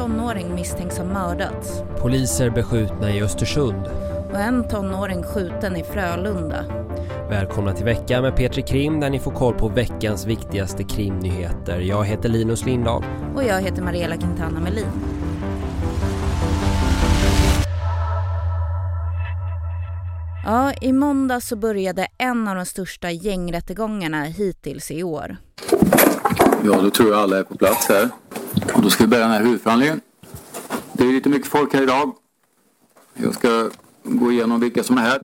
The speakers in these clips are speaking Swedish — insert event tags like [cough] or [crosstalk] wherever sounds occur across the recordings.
tonåring misstänks ha mördats. Poliser beskjutna i Östersund. Och en tonåring skjuten i Frölunda. Välkomna till veckan med Petri Krim där ni får koll på veckans viktigaste krimnyheter. Jag heter Linus Lindahl. Och jag heter Mariella Quintana Melin. Ja, i måndag så började en av de största gängrättegångarna hittills i år. Ja, då tror jag alla är på plats här. Och då ska vi börja den här huvudförhandlingen. Det är lite mycket folk här idag. Jag ska gå igenom vilka som är här.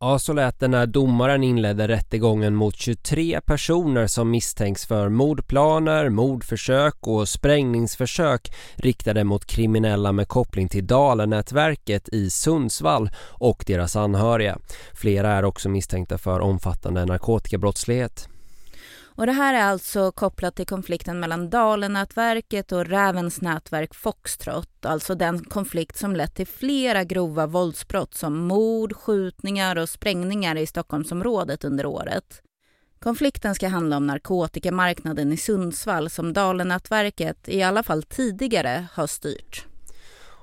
Ja, så lät det när domaren inledde rättegången mot 23 personer som misstänks för mordplaner, mordförsök och sprängningsförsök riktade mot kriminella med koppling till Dalenätverket i Sundsvall och deras anhöriga. Flera är också misstänkta för omfattande narkotikabrottslighet. Och det här är alltså kopplat till konflikten mellan Dalenätverket och Rävens nätverk Foxtrot. Alltså den konflikt som lett till flera grova våldsbrott som mord, skjutningar och sprängningar i Stockholmsområdet under året. Konflikten ska handla om narkotikamarknaden i Sundsvall som Dalenätverket i alla fall tidigare har styrt.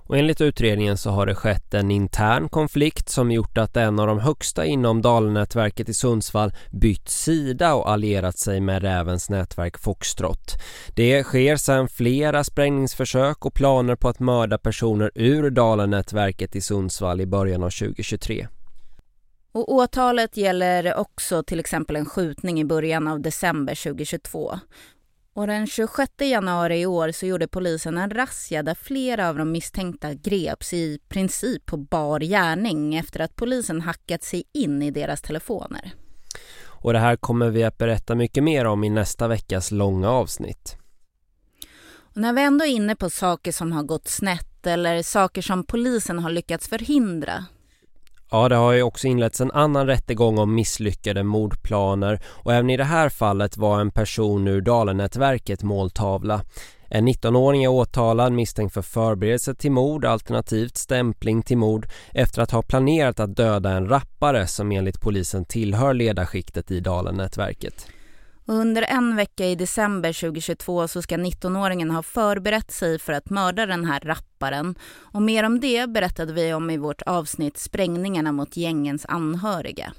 Och enligt utredningen så har det skett en intern konflikt som gjort att en av de högsta inom Dalnätverket i Sundsvall bytt sida och allierat sig med Rävens nätverk Foxtrot. Det sker sedan flera sprängningsförsök och planer på att mörda personer ur Dalnätverket i Sundsvall i början av 2023. Och åtalet gäller också till exempel en skjutning i början av december 2022. Och den 26 januari i år så gjorde polisen en razzia där flera av de misstänkta greps i princip på bar gärning efter att polisen hackat sig in i deras telefoner. Och det här kommer vi att berätta mycket mer om i nästa veckas långa avsnitt. Och när vi ändå är inne på saker som har gått snett eller saker som polisen har lyckats förhindra Ja, det har ju också inletts en annan rättegång om misslyckade mordplaner och även i det här fallet var en person ur Dalenätverket måltavla. En 19-åring är åtalad misstänkt för förberedelse till mord alternativt stämpling till mord efter att ha planerat att döda en rappare som enligt polisen tillhör ledarskiktet i Dalenätverket. Under en vecka i december 2022 så ska 19-åringen ha förberett sig för att mörda den här rapparen. Och mer om det berättade vi om i vårt avsnitt Sprängningarna mot gängens anhöriga.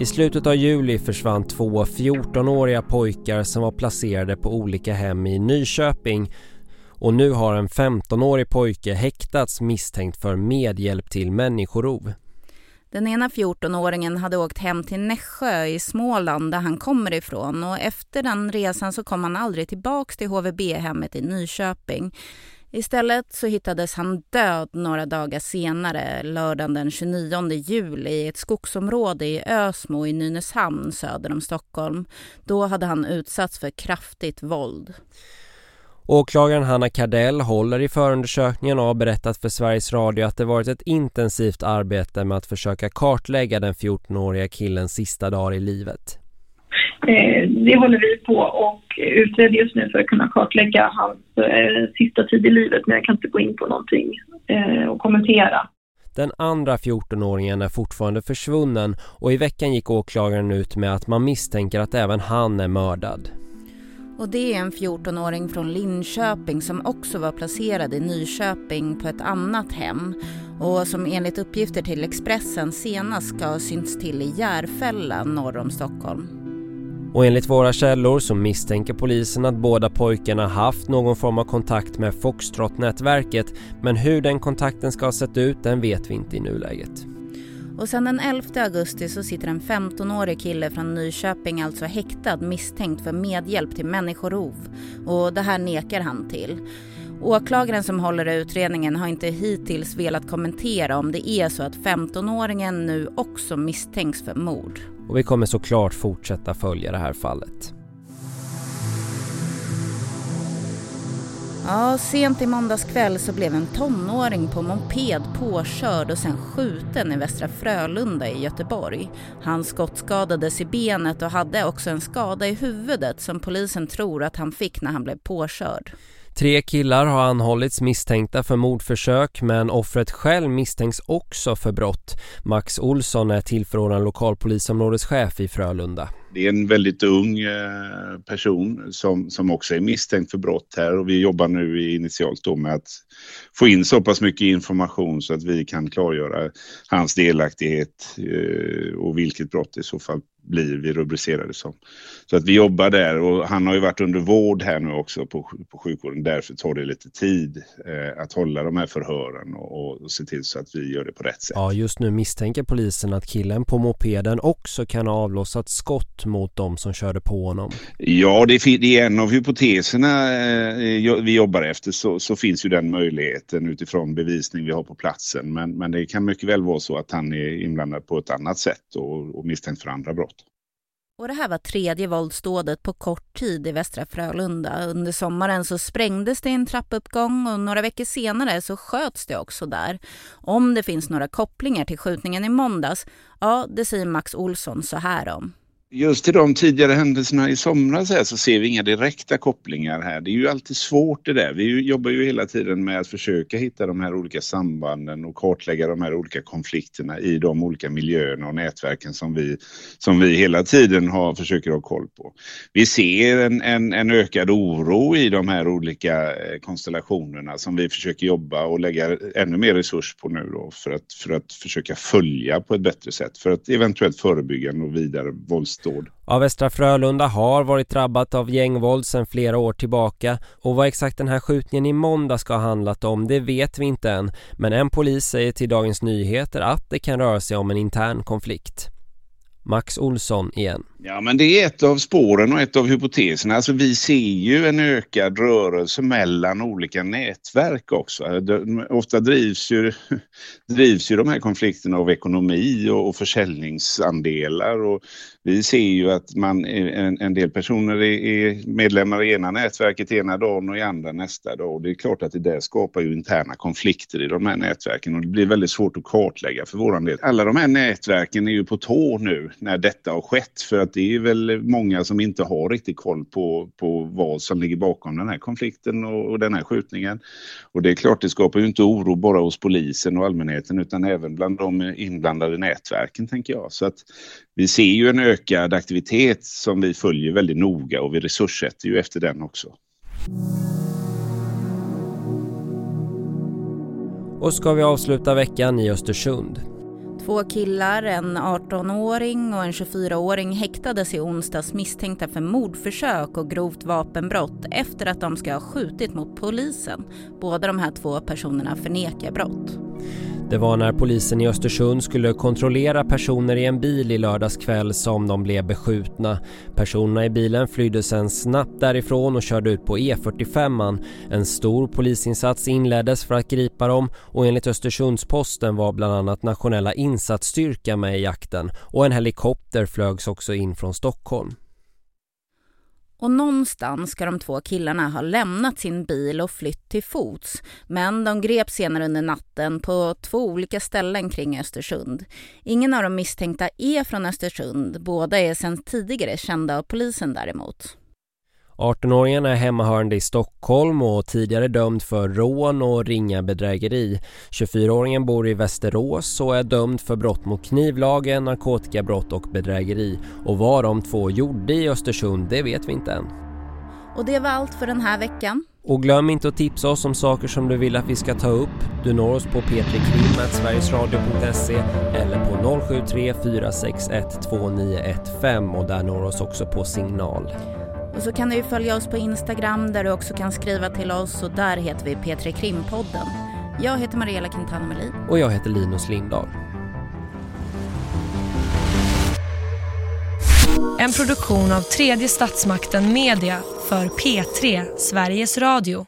I slutet av juli försvann två 14-åriga pojkar som var placerade på olika hem i Nyköping och nu har en 15-årig pojke häktats misstänkt för medhjälp till människorov. Den ena 14-åringen hade åkt hem till Nässjö i Småland där han kommer ifrån och efter den resan så kom han aldrig tillbaks till HVB-hemmet i Nyköping. Istället så hittades han död några dagar senare, lördagen den 29 juli i ett skogsområde i Ösmo i Nynäshamn söder om Stockholm. Då hade han utsatts för kraftigt våld. Åklagaren Hanna Kardell håller i förundersökningen och har berättat för Sveriges Radio att det varit ett intensivt arbete med att försöka kartlägga den 14-åriga killens sista dagar i livet. Eh, det håller vi på och utreder just nu för att kunna kartlägga hans eh, sista tid i livet men jag kan inte gå in på någonting eh, och kommentera. Den andra 14-åringen är fortfarande försvunnen och i veckan gick åklagaren ut med att man misstänker att även han är mördad. Och det är en 14-åring från Linköping som också var placerad i Nyköping på ett annat hem och som enligt uppgifter till Expressen senast ska ha synts till i Järfälla norr om Stockholm. Och enligt våra källor så misstänker polisen att båda pojkarna haft någon form av kontakt med Foxtrot-nätverket men hur den kontakten ska ha sett ut den vet vi inte i nuläget. Och sen den 11 augusti så sitter en 15-årig kille från Nyköping alltså häktad misstänkt för medhjälp till människorov. Och det här nekar han till. Åklagaren som håller utredningen har inte hittills velat kommentera om det är så att 15-åringen nu också misstänks för mord. Och vi kommer såklart fortsätta följa det här fallet. Ja, sent i måndags kväll så blev en tonåring på moped påkörd och sen skjuten i Västra Frölunda i Göteborg. Han skottskadades i benet och hade också en skada i huvudet som polisen tror att han fick när han blev påkörd. Tre killar har anhållits misstänkta för mordförsök men offret själv misstänks också för brott. Max Olsson är tillförordnad lokalpolisområdeschef i Frölunda. Det är en väldigt ung eh, person som, som också är misstänkt för brott här och vi jobbar nu initialt då med att få in så pass mycket information så att vi kan klargöra hans delaktighet eh, och vilket brott det i så fall blir vi rubricerade som. Så att vi jobbar där och han har ju varit under vård här nu också på, på sjukvården. Därför tar det lite tid eh, att hålla de här förhören och, och se till så att vi gör det på rätt sätt. Ja, just nu misstänker polisen att killen på mopeden också kan ha avlossat skott mot de som körde på honom. Ja, det, det är en av hypoteserna eh, vi jobbar efter så, så, finns ju den möjligheten utifrån bevisning vi har på platsen. Men, men det kan mycket väl vara så att han är inblandad på ett annat sätt och, och misstänkt för andra brott. Och det här var tredje våldsdådet på kort tid i Västra Frölunda. Under sommaren så sprängdes det i en trappuppgång och några veckor senare så sköts det också där. Om det finns några kopplingar till skjutningen i måndags, ja det säger Max Olsson så här om. Just till de tidigare händelserna i somras här så ser vi inga direkta kopplingar här. Det är ju alltid svårt det där. Vi jobbar ju hela tiden med att försöka hitta de här olika sambanden och kartlägga de här olika konflikterna i de olika miljöerna och nätverken som vi, som vi hela tiden har, försöker ha koll på. Vi ser en, en, en ökad oro i de här olika eh, konstellationerna som vi försöker jobba och lägga ännu mer resurs på nu då för att, för att försöka följa på ett bättre sätt för att eventuellt förebygga och vidare vålds våldsdåd. Ja, Västra Frölunda har varit drabbat av gängvåld sedan flera år tillbaka och vad exakt den här skjutningen i måndag ska ha handlat om det vet vi inte än. Men en polis säger till Dagens Nyheter att det kan röra sig om en intern konflikt. Max Olsson igen. Ja, men det är ett av spåren och ett av hypoteserna. Alltså, vi ser ju en ökad rörelse mellan olika nätverk också. Ofta drivs ju, [laughs] drivs ju de här konflikterna av ekonomi och, och försäljningsandelar. Och vi ser ju att man, en, en del personer är, medlemmar i ena nätverket ena dagen och i andra nästa dag. Och det är klart att det där skapar ju interna konflikter i de här nätverken och det blir väldigt svårt att kartlägga för våran del. Alla de här nätverken är ju på tå nu när detta har skett för att det är väl många som inte har riktigt koll på, på vad som ligger bakom den här konflikten och, och den här skjutningen. Och det är klart, det skapar ju inte oro bara hos polisen och allmänheten utan även bland de inblandade nätverken tänker jag. Så att vi ser ju en ökad aktivitet som vi följer väldigt noga och vi resurssätter ju efter den också. Och ska vi avsluta veckan i Östersund. Två killar, en 18-åring och en 24-åring häktades i onsdags misstänkta för mordförsök och grovt vapenbrott efter att de ska ha skjutit mot polisen. Båda de här två personerna förnekar brott. Det var när polisen i Östersund skulle kontrollera personer i en bil i lördagskväll som de blev beskjutna. Personerna i bilen flydde sedan snabbt därifrån och körde ut på E45. En stor polisinsats inleddes för att gripa dem och enligt Östersundsposten var bland annat nationella insatsstyrka med i jakten och en helikopter flögs också in från Stockholm. Och någonstans ska de två killarna ha lämnat sin bil och flytt till fots. Men de greps senare under natten på två olika ställen kring Östersund. Ingen av de misstänkta är från Östersund. Båda är sedan tidigare kända av polisen däremot. 18-åringen är hemmahörande i Stockholm och tidigare dömd för rån och ringa bedrägeri. 24-åringen bor i Västerås och är dömd för brott mot knivlagen, narkotikabrott och bedrägeri. Och vad de två gjorde i Östersund, det vet vi inte än. Och det var allt för den här veckan. Och glöm inte att tipsa oss om saker som du vill att vi ska ta upp. Du når oss på p3krim.sverigesradio.se eller på 073 461 2915 och där når oss också på signal. Och så kan du följa oss på Instagram där du också kan skriva till oss och där heter vi P3 Krimpodden. Jag heter Mariella Quintana Melin. Och jag heter Linus Lindahl. En produktion av tredje statsmakten Media för P3 Sveriges Radio.